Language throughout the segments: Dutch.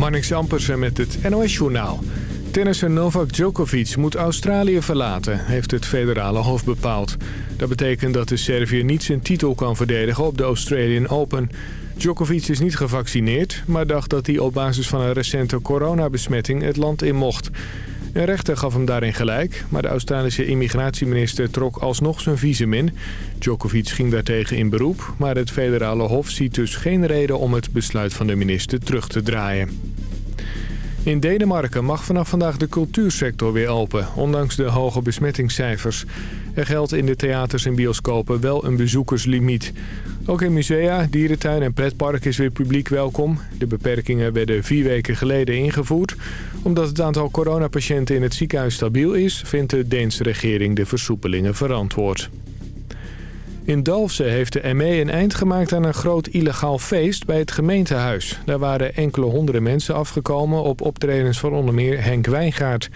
Marnix Ampersen met het NOS-journaal. Tennisser Novak Djokovic moet Australië verlaten, heeft het federale hof bepaald. Dat betekent dat de Serviër niet zijn titel kan verdedigen op de Australian Open. Djokovic is niet gevaccineerd, maar dacht dat hij op basis van een recente coronabesmetting het land in mocht. Een rechter gaf hem daarin gelijk, maar de Australische immigratieminister trok alsnog zijn visum in. Djokovic ging daartegen in beroep, maar het federale hof ziet dus geen reden om het besluit van de minister terug te draaien. In Denemarken mag vanaf vandaag de cultuursector weer open, ondanks de hoge besmettingscijfers. Er geldt in de theaters en bioscopen wel een bezoekerslimiet. Ook in musea, dierentuin en pretpark is weer publiek welkom. De beperkingen werden vier weken geleden ingevoerd. Omdat het aantal coronapatiënten in het ziekenhuis stabiel is... vindt de Deense regering de versoepelingen verantwoord. In Dalfsen heeft de ME een eind gemaakt aan een groot illegaal feest bij het gemeentehuis. Daar waren enkele honderden mensen afgekomen op optredens van onder meer Henk Wijngaard.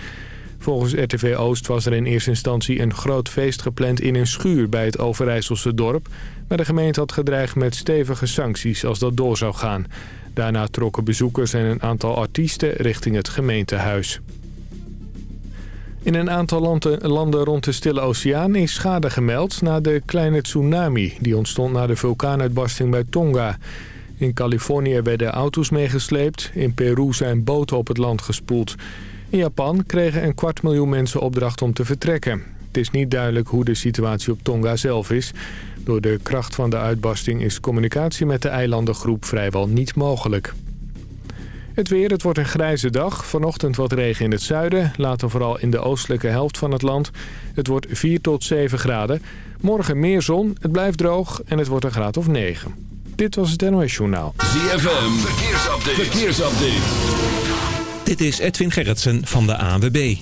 Volgens RTV Oost was er in eerste instantie een groot feest gepland in een schuur bij het Overijsselse dorp. Maar de gemeente had gedreigd met stevige sancties als dat door zou gaan. Daarna trokken bezoekers en een aantal artiesten richting het gemeentehuis. In een aantal landen rond de Stille Oceaan is schade gemeld na de kleine tsunami... die ontstond na de vulkaanuitbarsting bij Tonga. In Californië werden auto's meegesleept. In Peru zijn boten op het land gespoeld. In Japan kregen een kwart miljoen mensen opdracht om te vertrekken. Het is niet duidelijk hoe de situatie op Tonga zelf is. Door de kracht van de uitbarsting is communicatie met de eilandengroep vrijwel niet mogelijk. Het weer, het wordt een grijze dag. Vanochtend wat regen in het zuiden. Later vooral in de oostelijke helft van het land. Het wordt 4 tot 7 graden. Morgen meer zon, het blijft droog en het wordt een graad of 9. Dit was het NOS Journaal. ZFM, verkeersupdate. verkeersupdate. Dit is Edwin Gerritsen van de ANWB.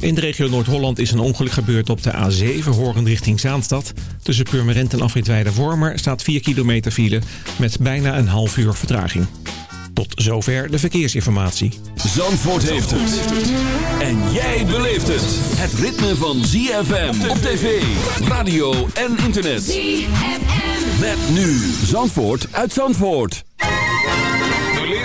In de regio Noord-Holland is een ongeluk gebeurd op de A7 horend richting Zaanstad. Tussen Purmerend en Afritweide Wormer staat 4 kilometer file met bijna een half uur vertraging. Tot zover de verkeersinformatie. Zandvoort heeft het. En jij beleeft het. Het ritme van ZFM op tv, radio en internet. ZFM. Met nu Zandvoort uit Zandvoort.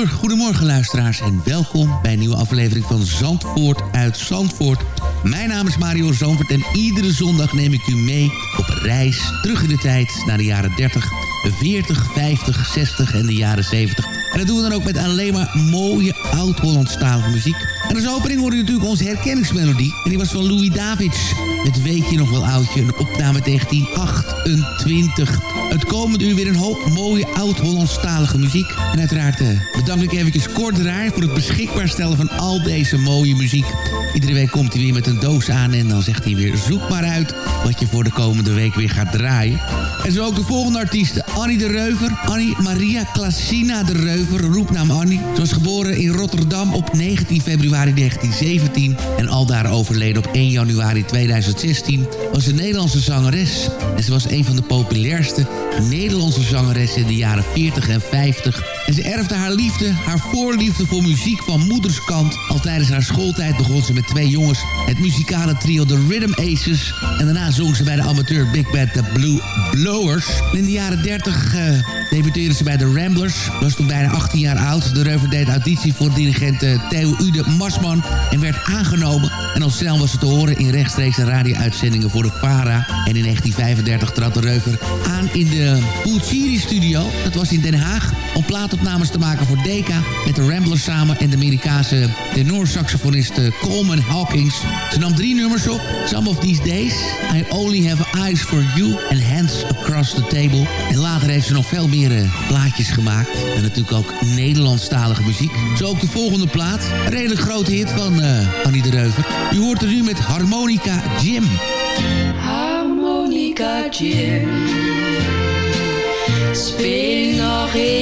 goedemorgen luisteraars en welkom bij een nieuwe aflevering van Zandvoort uit Zandvoort. Mijn naam is Mario Zandvoort en iedere zondag neem ik u mee op reis terug in de tijd naar de jaren 30, 40, 50, 60 en de jaren 70. En dat doen we dan ook met alleen maar mooie oud-Hollandstalige muziek. En als opening hoorde je natuurlijk onze herkenningsmelodie. En die was van Louis Davids. Het weet je nog wel oudje, een opname 1928. Het komende uur weer een hoop mooie oud-Hollandstalige muziek. En uiteraard eh, bedank ik eventjes Kort Draai voor het beschikbaar stellen van al deze mooie muziek. Iedere week komt hij weer met een doos aan en dan zegt hij weer zoek maar uit wat je voor de komende week weer gaat draaien. En zo ook de volgende artiesten. Annie de Reuver. Annie Maria Klasina de Reuver, roepnaam Annie. Ze was geboren in Rotterdam op 19 februari 1917 en aldaar overleden op 1 januari 2016. Was een Nederlandse zangeres. En ze was een van de populairste Nederlandse zangeressen in de jaren 40 en 50. En ze erfde haar liefde, haar voorliefde voor muziek van moederskant. Al tijdens haar schooltijd begon ze met twee jongens het muzikale trio The Rhythm Aces. En daarna zong ze bij de amateur big band The Blue Blowers. In de jaren 30 uh, debuteerde ze bij de Ramblers. Was toen bijna 18 jaar oud. De Reuver deed auditie voor dirigent uh, Theo Ude Masman en werd aangenomen. En al snel was ze te horen in rechtstreekse radio-uitzendingen voor de VARA. En in 1935 trad de Reuver aan in de Pulciri Studio. Dat was in Den Haag. Om plaatopnames te maken voor Decca. Met de Ramblers samen en de Amerikaanse tenorsaxofonist uh, Coleman Hawkins. Ze nam drie nummers op. Some of These Days. I Only Have Eyes For You. En Hands Across The Table. En later heeft ze nog veel meer uh, plaatjes gemaakt. En natuurlijk ook Nederlandstalige muziek. Zo ook de volgende plaat. Redelijk grote hit van uh, Annie de Reuver. U hoort er nu met Harmonica Jim. Harmonica Jim. Speel nog even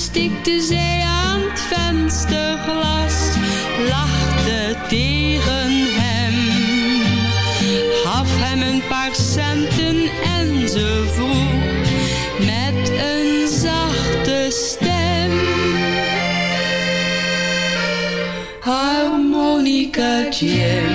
stikte zij aan het vensterglas, lachte tegen hem, gaf hem een paar centen en ze vroeg met een zachte stem. Harmonica Jim.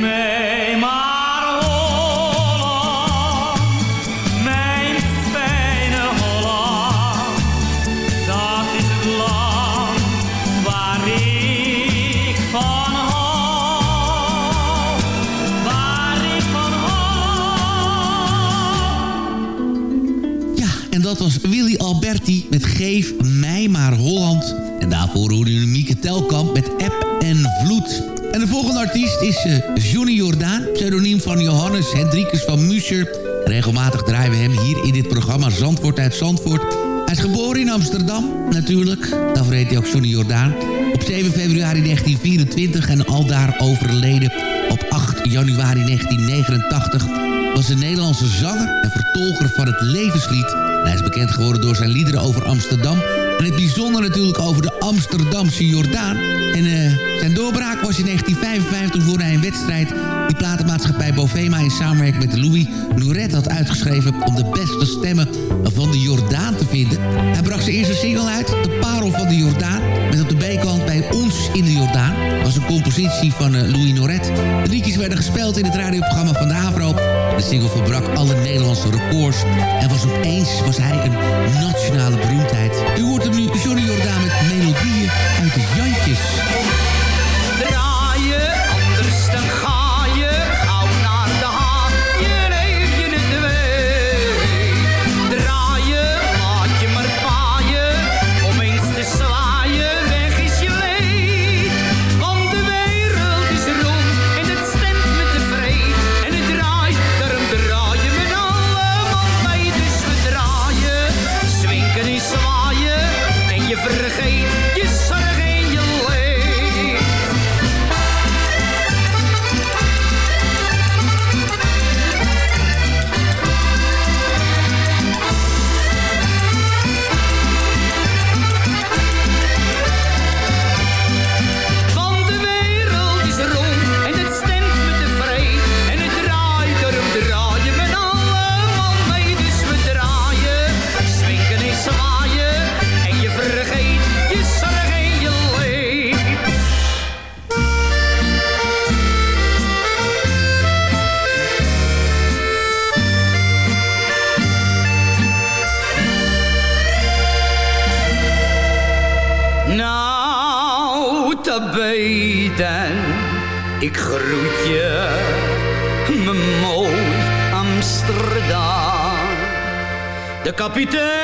Mij maar Holland. Mijn fijne Holland. Dat is het land waar ik. Van. Waar ik. Van. Ja, en dat was Willy Alberti met Geef mij maar Holland. En daarvoor horen jullie Mieke Telkamp met App en Vloed. En de volgende artiest is uh, Johnny Jordaan, pseudoniem van Johannes Hendrikus van Muscher. Regelmatig draaien we hem hier in dit programma Zandvoort uit Zandvoort. Hij is geboren in Amsterdam, natuurlijk. Daarvoor heet hij ook Johnny Jordaan. Op 7 februari 1924 en aldaar overleden op 8 januari 1989 was een Nederlandse zanger en vertolker van het levenslied. hij is bekend geworden door zijn liederen over Amsterdam... en het bijzonder natuurlijk over de Amsterdamse Jordaan. En uh, zijn doorbraak was in 1955 voor hij een wedstrijd... die platenmaatschappij Bovema in samenwerking met Louis Nouret had uitgeschreven... om de beste stemmen van de Jordaan te vinden. Hij bracht zijn eerste single uit, De Parel van de Jordaan... met op de B-kant bij ons in de Jordaan. was een compositie van uh, Louis Nouret. De liedjes werden gespeeld in het radioprogramma van de Avro. De single verbrak alle Nederlandse records... en was opeens was hij een nationale beroemdheid. U hoort hem nu Johnny Jordaan met melodieën uit de Jantjes. Vergeet kapitein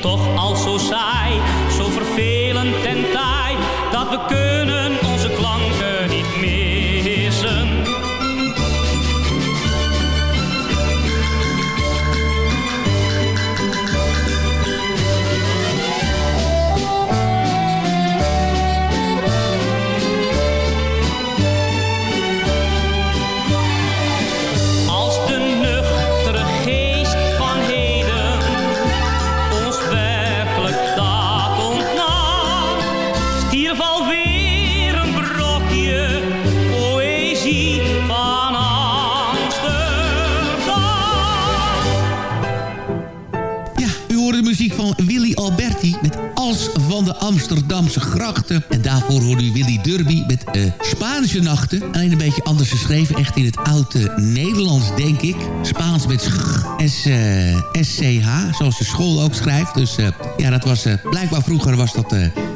toch al Nachten. Alleen een beetje anders geschreven, echt in het oude Nederlands, denk ik. Spaans met sch, S, eh, SCH, zoals de school ook schrijft. Dus eh, ja, dat was eh, blijkbaar vroeger was dat...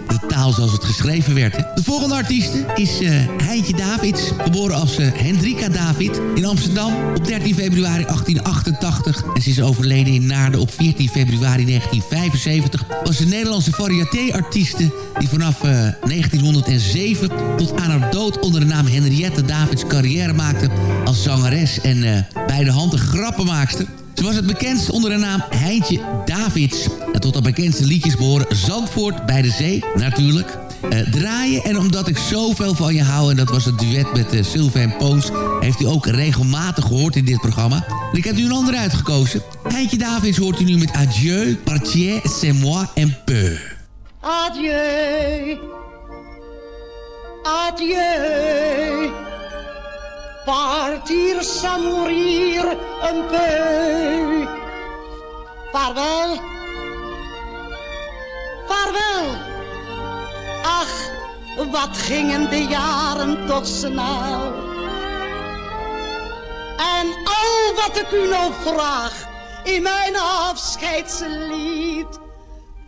eh, de taal zoals het geschreven werd. De volgende artieste is eh Heintje Davids, geboren als eh, Hendrika David in Amsterdam op 13 februari 1888. En ze is overleden in Naarden op 14 februari 1975. Was een Nederlandse variété-artieste die vanaf eh, 1907 tot aan haar dood onder de naam Henriette Davids carrière maakte als zangeres en eh bij de hand een grappenmaakster. Ze was het bekendst onder de naam Heintje Davids. En tot de bekendste liedjes behoren Zandvoort bij de zee, natuurlijk. eh, draaien en omdat ik zoveel van je hou... en dat was het duet met uh, Sylvain Poos... heeft u ook regelmatig gehoord in dit programma. En ik heb nu een ander uitgekozen. Heintje Davids hoort u nu met Adieu, Partier, c'est moi un peu. Adieu, adieu, partir sans mourir un peu. Vaarwel, vaarwel. Ach, wat gingen de jaren toch snel. En al wat ik u nou vraag in mijn afscheidslied.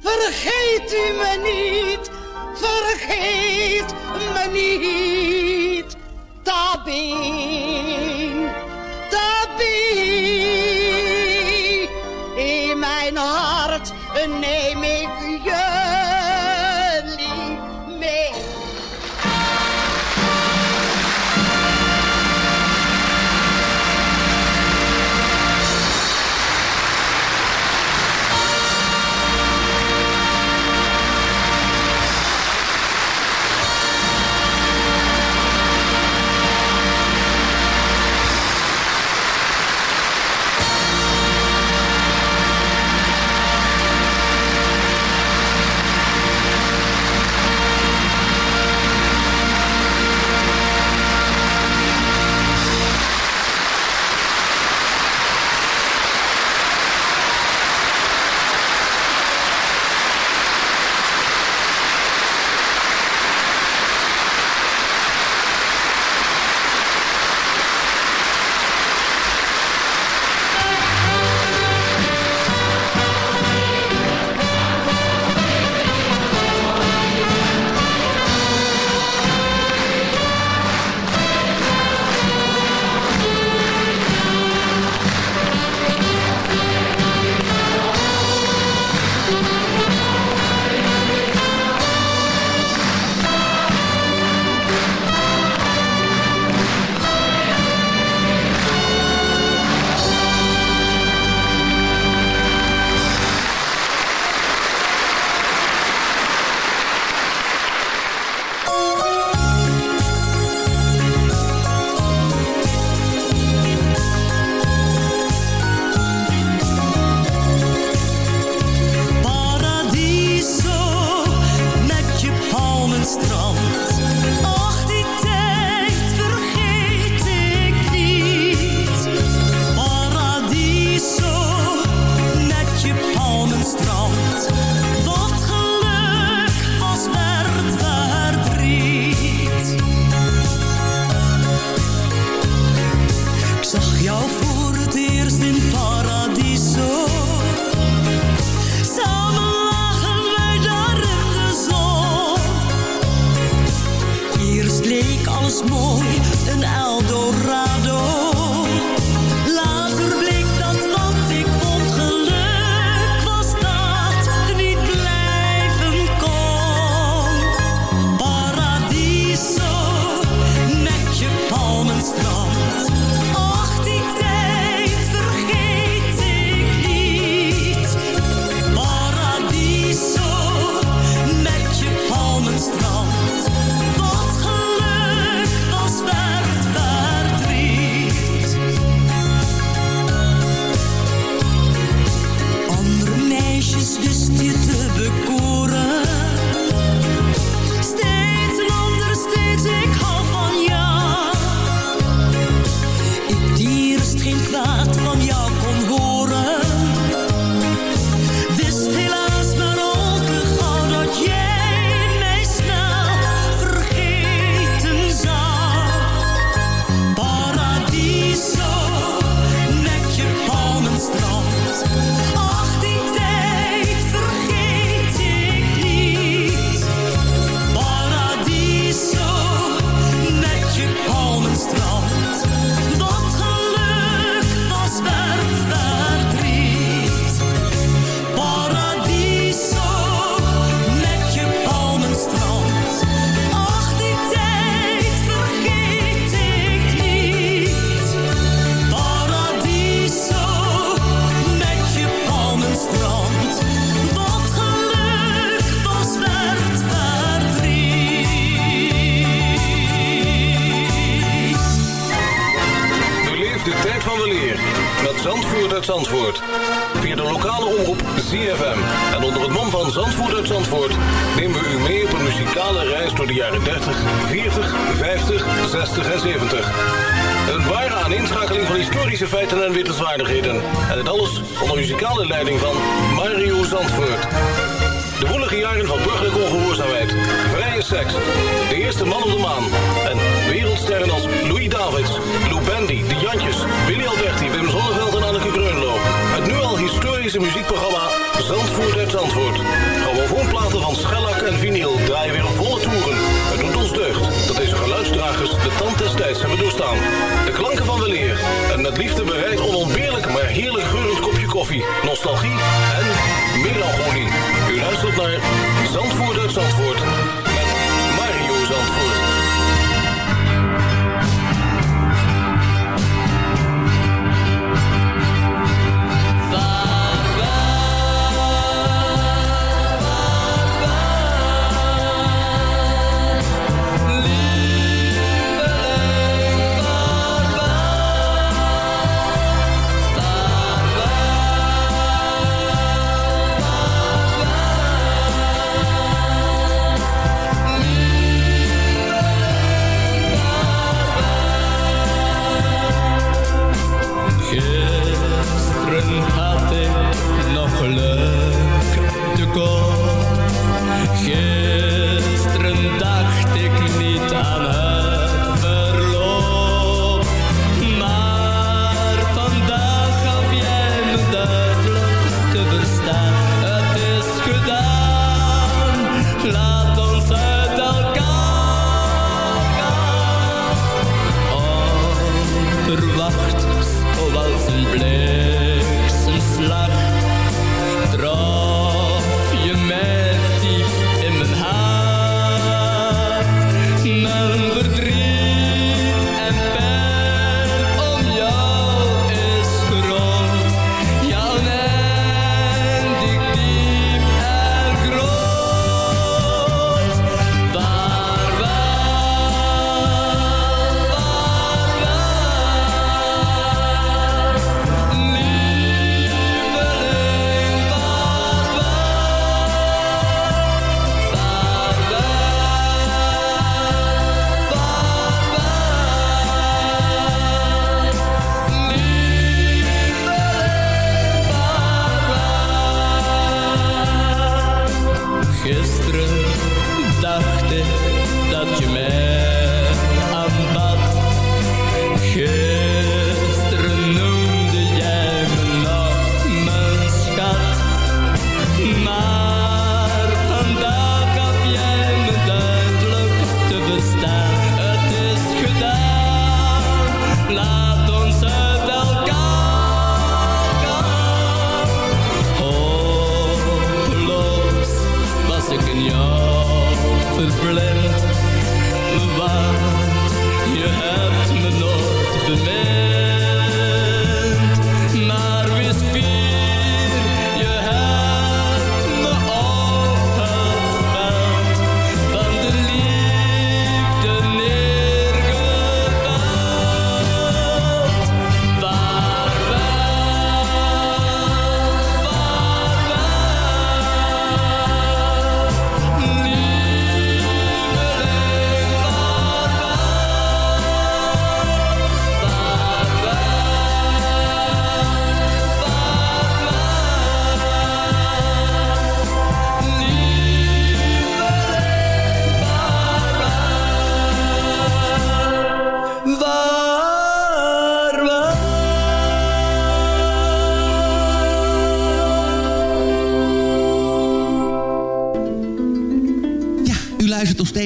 Vergeet u me niet, vergeet me niet. Tabin, tabin. In mijn hart neem ik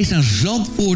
É en Zandvoort.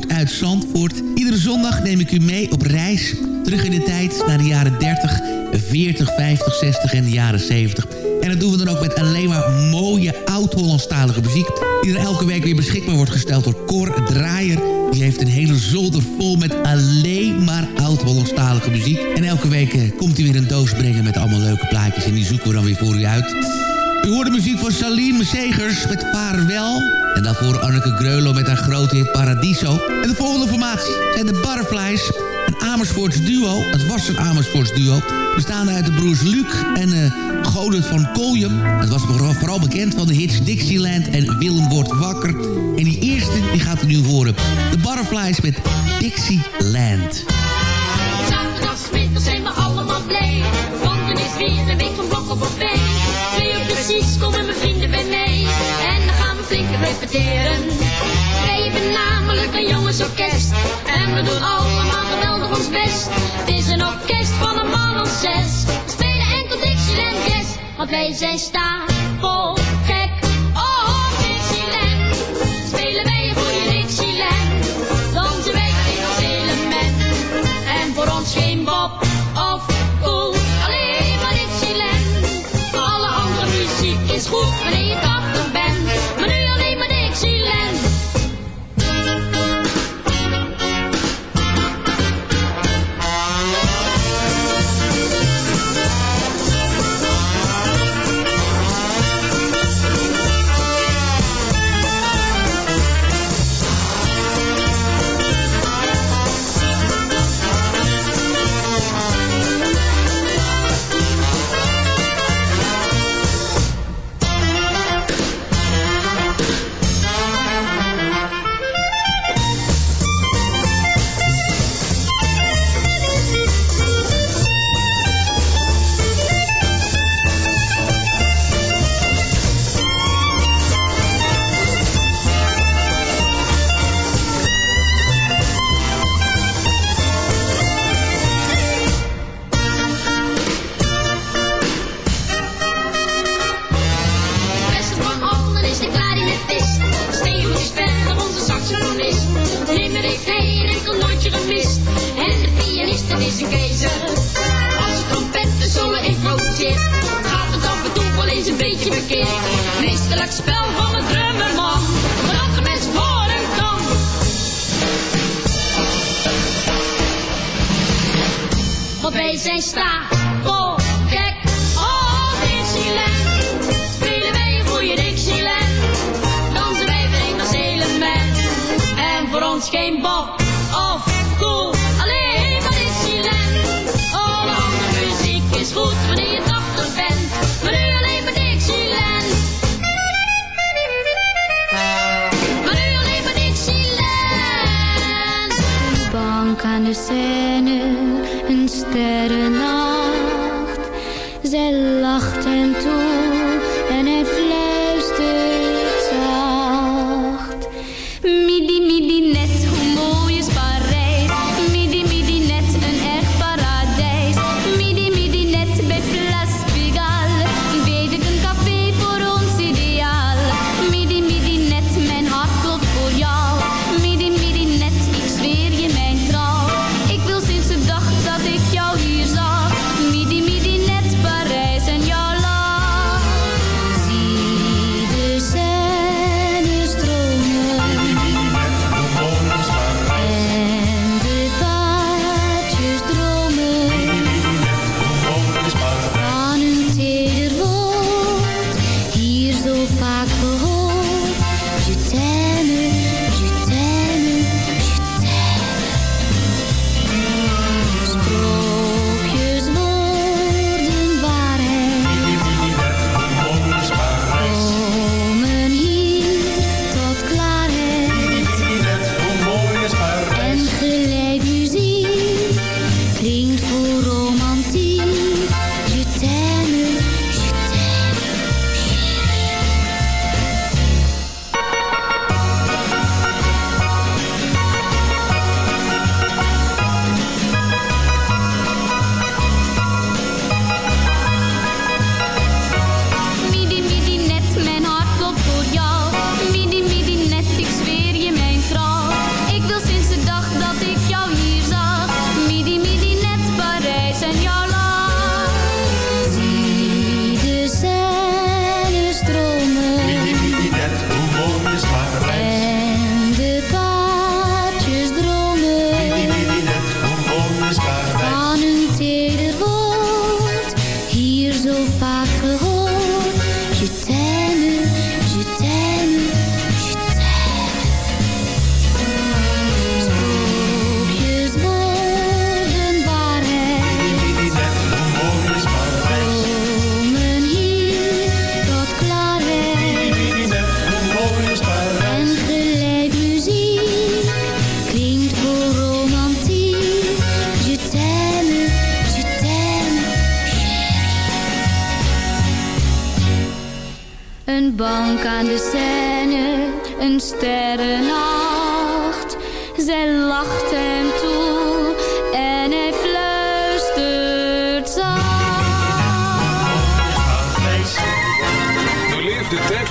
Zegers met Vaarwel. En daarvoor Anneke Greulow met haar grote hit Paradiso. En de volgende formatie zijn de Butterflies. Een Amersfoorts duo. Het was een Amersfoorts duo. Bestaande uit de broers Luc en uh, Godert van Koljum. Het was vooral bekend van de hits Dixieland en Willem wordt wakker. En die eerste die gaat er nu horen. De Butterflies met Dixieland. Zijn we allemaal blij. Want er is weer een week van op twee. Precies komen repeteren. Hebben namelijk een jongensorkest en we doen allemaal geweldig ons best. Het is een orkest van een man of zes, we spelen enkel en Jazz, want wij zijn stapel está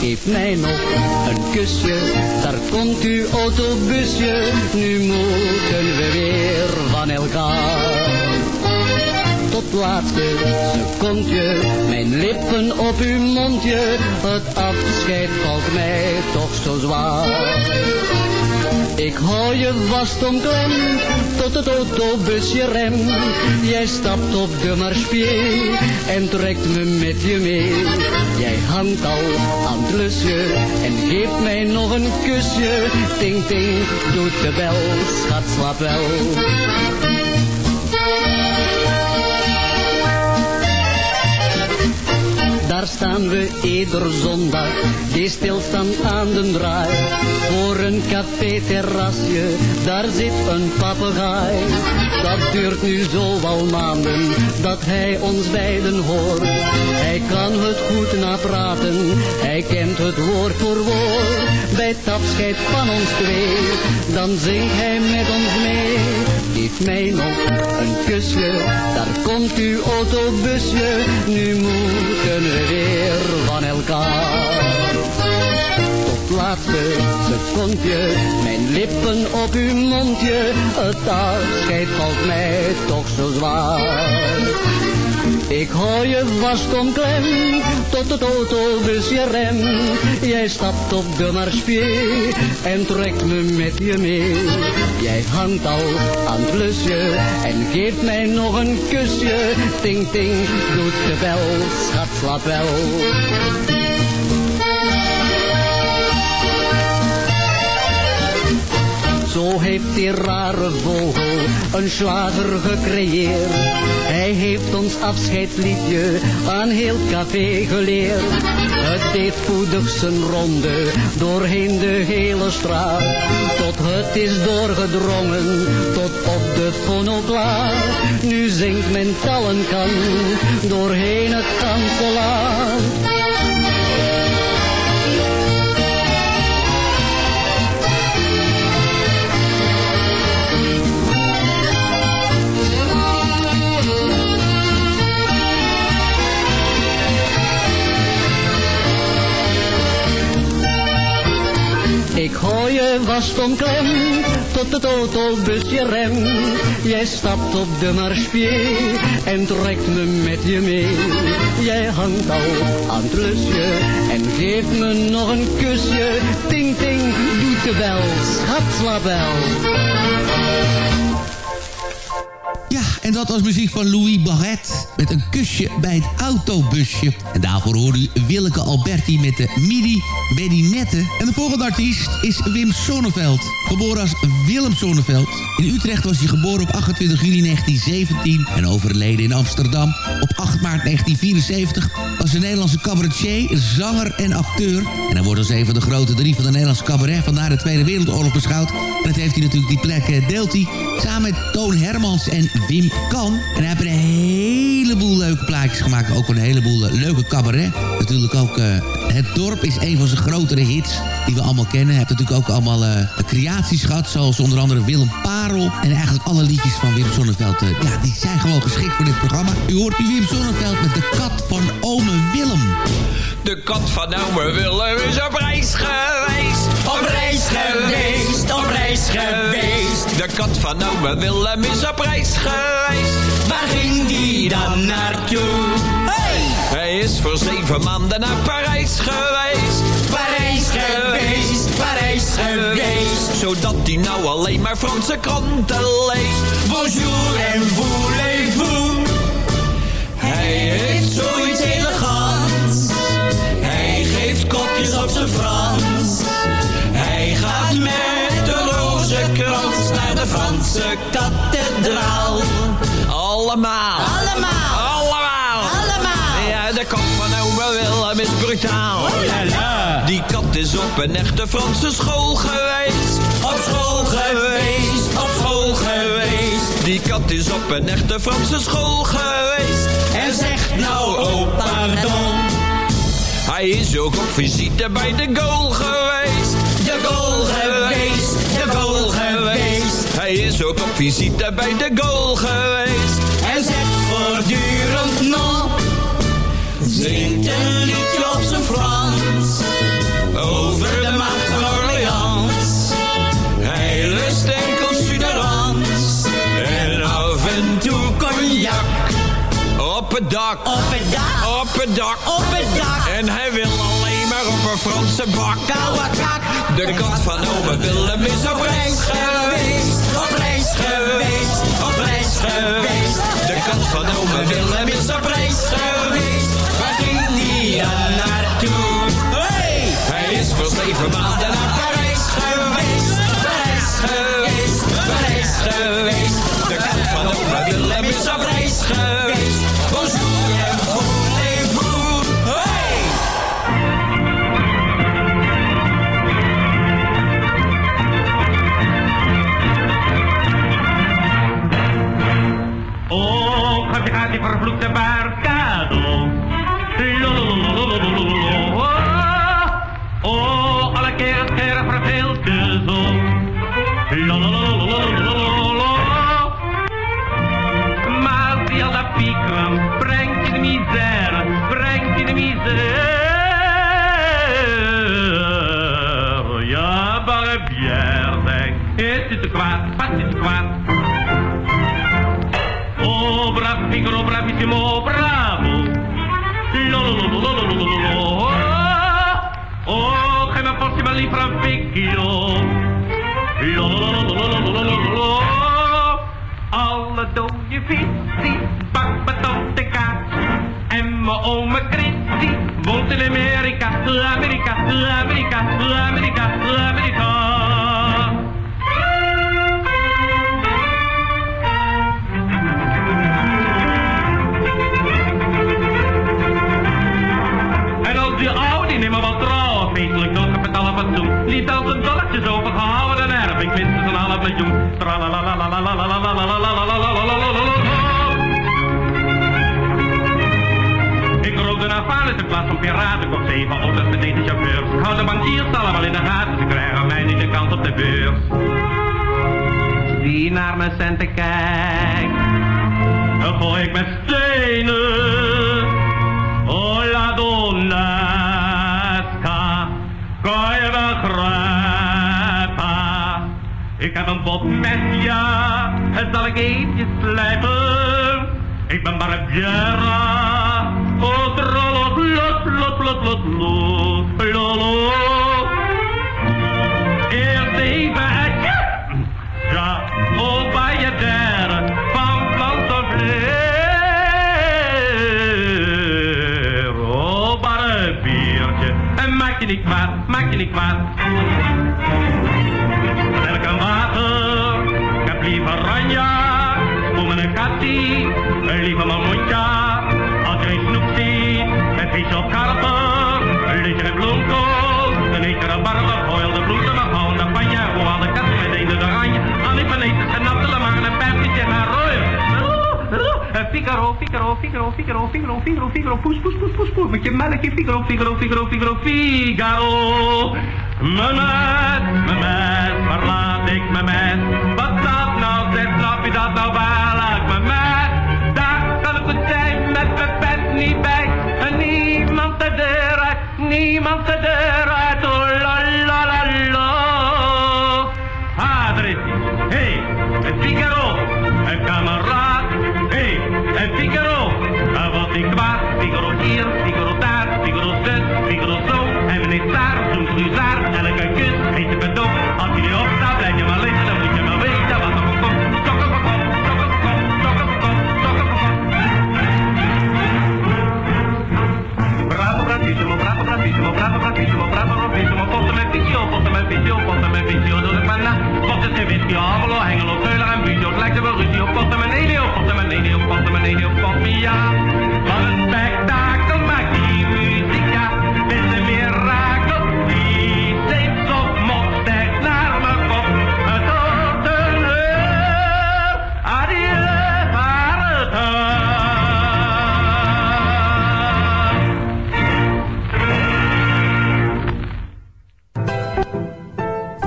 Geef mij nog een kusje, daar komt uw autobusje, nu moeten we weer van elkaar. Tot laatste secondje, mijn lippen op uw mondje, het afscheid valt mij toch zo zwaar. Ik hou je vast omklem, tot het autobusje rem. Jij stapt op de marspier en trekt me met je mee. Jij hangt al aan het lusje en geeft mij nog een kusje. Ting ting, doet de bel, schat slaap wel. Daar staan we ieder zondag, die stilstaan aan de draai. Voor een café-terrasje, daar zit een papegaai. Dat duurt nu zo al maanden, dat hij ons beiden hoort. Hij kan het goed napraten, hij kent het woord voor woord. Bij het afscheid van ons twee, dan zingt hij met ons mee. Geef mij nog een kusje, daar komt uw autobusje. Nu moeten we weer van elkaar. Tot laatste secondje, mijn lippen op uw mondje. Het afscheid valt mij toch zo zwaar. Ik hou je vast omklem, tot het autobusje rem. Jij stapt op de marspier en trekt me met je mee. Jij hangt al aan het lusje en geeft mij nog een kusje. Ting ting, doet de bel, schat slaap wel. Zo heeft die rare vogel een slager gecreëerd. Hij heeft ons afscheidsliedje aan heel café geleerd. Het deed spoedig zijn ronde doorheen de hele straat. Tot het is doorgedrongen tot op de fonoplaat. Nu zingt men tallenkan doorheen het ganse vast omklem, tot het autobusje rem. Jij stapt op de marspier en trekt me met je mee. Jij hangt al aan het lusje en geeft me nog een kusje. Ting ting, doet de bel, schat. En dat was muziek van Louis Barret. Met een kusje bij het autobusje. En daarvoor hoorde u Willeke Alberti met de Midi Bedinette. En de volgende artiest is Wim Sonneveld. Geboren als Willem Sonneveld. In Utrecht was hij geboren op 28 juni 1917. En overleden in Amsterdam op 8 maart 1974. Was een Nederlandse cabaretier, zanger en acteur. En hij wordt als een van de grote drie van de Nederlandse cabaret... vandaar de Tweede Wereldoorlog beschouwd. Dat heeft hij natuurlijk die plek, eh, deelt hij... samen met Toon Hermans en Wim Kan. En hij heeft een heleboel leuke plaatjes gemaakt. Ook een heleboel eh, leuke cabaret. Natuurlijk ook uh, Het Dorp is een van zijn grotere hits die we allemaal kennen. Hij heeft natuurlijk ook allemaal creaties gehad, zoals onder andere Willem Parel. En eigenlijk alle liedjes van Wim Sonneveld, ja, die zijn gewoon geschikt voor dit programma. U hoort nu Wim Sonneveld met de kat van ome Willem. De kat van ome Willem is op reis geweest. Op reis geweest, op reis geweest. De kat van ome Willem is op reis geweest. Waar ging die dan naartoe? Hey! Hij is voor zeven maanden naar Parijs geweest. Parijs geweest, Parijs geweest. Zodat hij nou alleen maar Franse kranten leest. Bonjour en voulez-vous. Hij heeft zoiets Is op een echte Franse school geweest. Op school geweest, op school geweest. Die kat is op een echte Franse school geweest. En zegt nou, oh pardon. Hij is ook op visite bij de goal geweest. De goal geweest, de goal geweest. Hij is ook op visite bij de goal geweest. En zegt voortdurend nog. Zingt een liedje op zijn Frans. Het dak. Op het dak. Op het dak. Op het dak. En hij wil alleen maar op een Franse bak. De kat van ome Willem is op reis geweest. Op reis geweest. Op reis geweest. De kat van ome Willem is op reis geweest. Waar ging die dan naartoe? Hey! Hij is voor zeven maanden te kwaad? Oh, bravo, piccolo, bravissimo, bravo. Lolololololololo. Oh, che me fossi ma lì fra un picchio. Lolololololololo. Alle dode visie, bakbeton de kaas. En mijn ome Christie woont in Amerika, Amerika, Amerika, Amerika, Amerika. Miljoen. Ik rook een Avalis in plaats van piraten, kocht zeven auto's met deze chauffeurs. Hou de bankiers allemaal in de gaten, ze krijgen mij niet de kans op de beurs. Die naar mijn centen kijkt, dan gooi ik met stenen. Ik heb een bot met ja, het zal ik eentje slijpen. Ik ben maar een. Oh, trollo, lot, lot, lot, lot, lot, lolo. Eerst even het, ja, ja, oh, bij je der, van. Oh, en maak je niet kwaad, maak je niet kwaad. Liever mijn mondja. Als je een snoep ziet, met vis of karper, lees er een bloemkool, dan eet er een barber, gooi de bloed en dan gewoon de panja, hoe alle katten met een de oranje, aan ik ben eten, en natte maar een pijpje en een rooier. Eh, Figaro, Figaro, Figaro, Figaro, Figaro, Figaro, Figaro, poes, poes, poes, poes, poes, met je melkje, Figaro, Figaro, Figaro, Figaro, Figaro. Mijn meid, mijn waar laat ik mijn meid? Wat dat nou, zeg, snap je dat nou waarlijk, niet bij. Niemand de deur niemand de deur posten met visio, posten met visio. Ik maar na. Posten zijn whisky, Havelo, Hengelo, Keulen en Buzio. Het lijkt er wel ruzie op. Posten met Elio, posten met Elio, posten met Elio, posten met ja.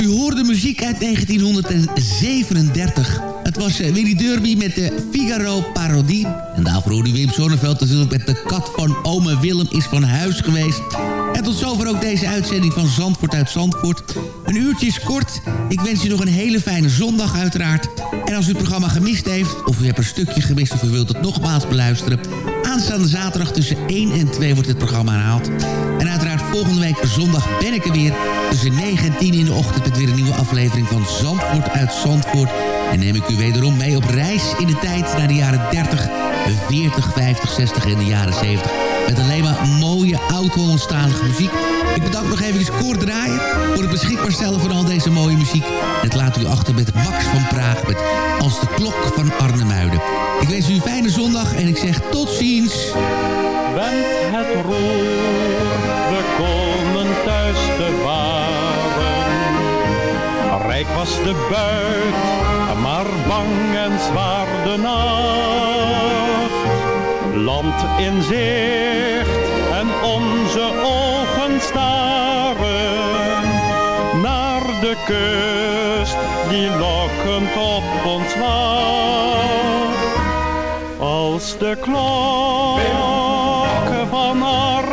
U hoorde muziek uit 1937. Het was eh, Willy Derby met de Figaro parodie. En daarvoor hoorde Wim Sonneveld natuurlijk met de kat van ome Willem is van huis geweest. En tot zover ook deze uitzending van Zandvoort uit Zandvoort. Een uurtje is kort. Ik wens u nog een hele fijne zondag uiteraard. En als u het programma gemist heeft, of u hebt een stukje gemist... of u wilt het nogmaals beluisteren... aanstaande zaterdag tussen 1 en 2 wordt het programma herhaald. En uiteraard volgende week zondag ben ik er weer... tussen 9 en 10 in de ochtend met weer een nieuwe aflevering van Zandvoort uit Zandvoort... En neem ik u wederom mee op reis in de tijd naar de jaren 30, 40, 50, 60 en de jaren 70. Met alleen maar mooie oud-Hollandstalige muziek. Ik bedank nog even Koord Draaien voor het beschikbaar stellen van al deze mooie muziek. Het laat u achter met Max van Praag met Als de Klok van Arnhemuiden. Ik wens u een fijne zondag en ik zeg tot ziens. Wend het roer, we komen thuis te was de buit, maar bang en zwaar de nacht. Land in zicht en onze ogen staren naar de kust die lokkend op ons wacht. Als de klokken van Arnhemuiden